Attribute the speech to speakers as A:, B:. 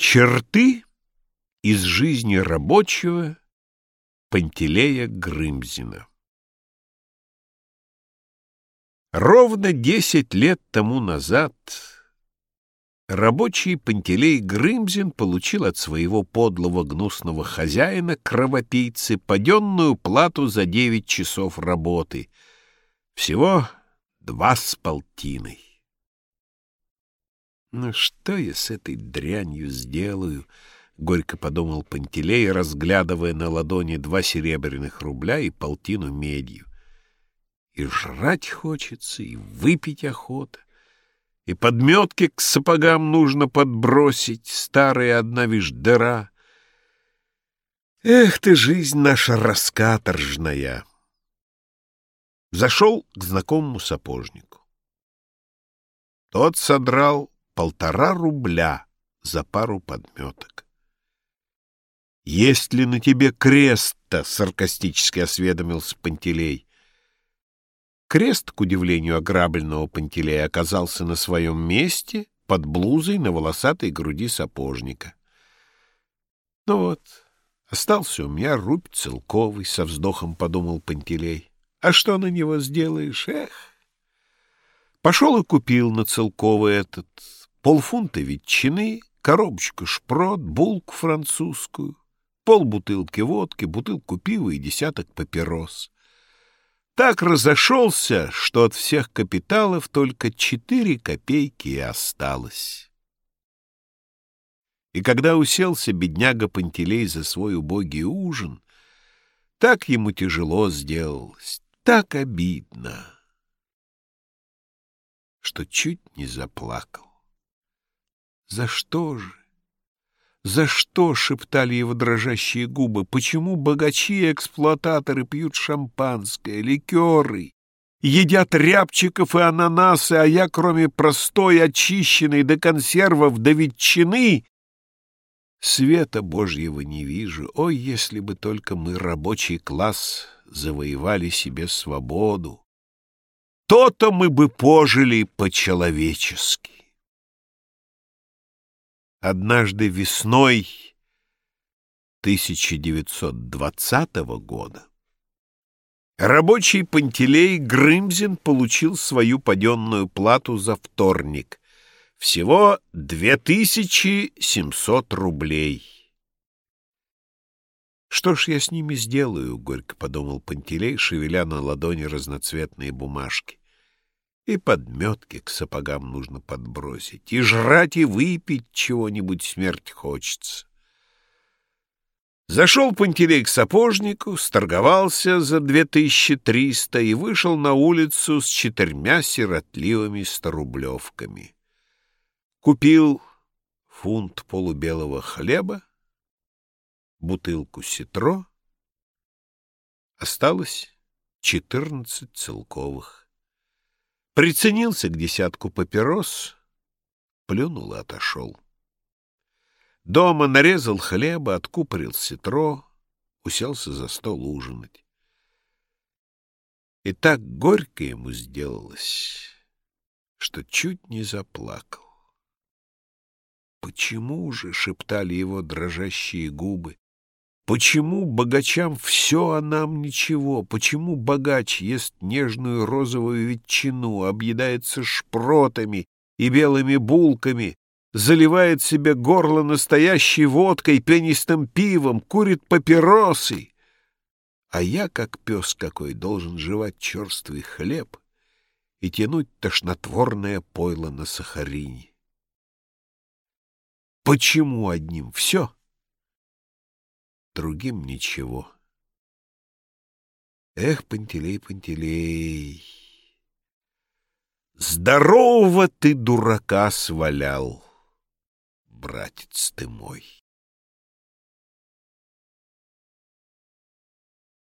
A: Черты из жизни рабочего Пантелея Грымзина Ровно десять лет тому назад рабочий Пантелей Грымзин получил от своего подлого гнусного хозяина, кровопийцы, паденную плату за девять часов работы. Всего два с полтиной. «Ну что я с этой дрянью сделаю?» — горько подумал Пантелей, разглядывая на ладони два серебряных рубля и полтину медью. «И жрать хочется, и выпить охота, и подметки к сапогам нужно подбросить, старая одна вишь дыра. Эх ты, жизнь наша раскаторжная!» Зашел к знакомому сапожнику. Тот содрал полтора рубля за пару подметок. «Есть ли на тебе крест-то?» — саркастически осведомился Пантелей. Крест, к удивлению ограбленного Пантелея, оказался на своем месте под блузой на волосатой груди сапожника. «Ну вот, остался у меня рубь целковый», — со вздохом подумал Пантелей. «А что на него сделаешь? Эх!» Пошел и купил на целковый этот полфунта ветчины, коробочку шпрот, булку французскую, полбутылки водки, бутылку пива и десяток папирос. Так разошелся, что от всех капиталов только четыре копейки и осталось. И когда уселся бедняга Пантелей за свой убогий ужин, так ему тяжело сделалось, так обидно, что чуть не заплакал. За что же? За что, — шептали его дрожащие губы, — почему богачи и эксплуататоры пьют шампанское, ликеры, едят рябчиков и ананасы, а я, кроме простой, очищенной до консервов, до ветчины, света Божьего не вижу. Ой, если бы только мы, рабочий класс, завоевали себе свободу, то-то мы бы пожили по-человечески. Однажды весной 1920 года рабочий Пантелей Грымзин получил свою паденную плату за вторник. Всего 2700 рублей. «Что ж я с ними сделаю?» — горько подумал Пантелей, шевеля на ладони разноцветные бумажки. И подметки к сапогам нужно подбросить, и жрать, и выпить чего-нибудь смерть хочется. Зашел Пантелей к сапожнику, сторговался за две тысячи триста и вышел на улицу с четырьмя сиротливыми сторублевками. Купил фунт полубелого хлеба, бутылку ситро, осталось четырнадцать целковых. Приценился к десятку папирос, плюнул и отошел. Дома нарезал хлеба, откупорил ситро, уселся за стол ужинать. И так горько ему сделалось, что чуть не заплакал. «Почему же?» — шептали его дрожащие губы. Почему богачам все, а нам ничего? Почему богач ест нежную розовую ветчину, объедается шпротами и белыми булками, заливает себе горло настоящей водкой, пенистым пивом, курит папиросы? А я, как пес какой, должен жевать черствый хлеб и тянуть тошнотворное пойло на сахарине. Почему одним все? — другим ничего. Эх, Пантелей, Пантелей, здорового ты дурака свалял, братец ты мой!